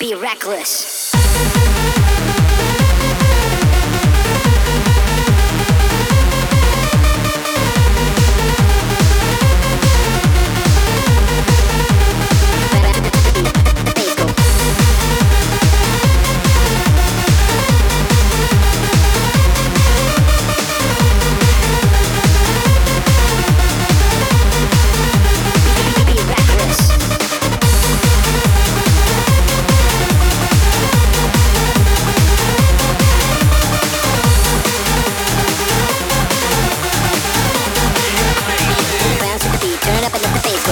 be reckless. Welcome.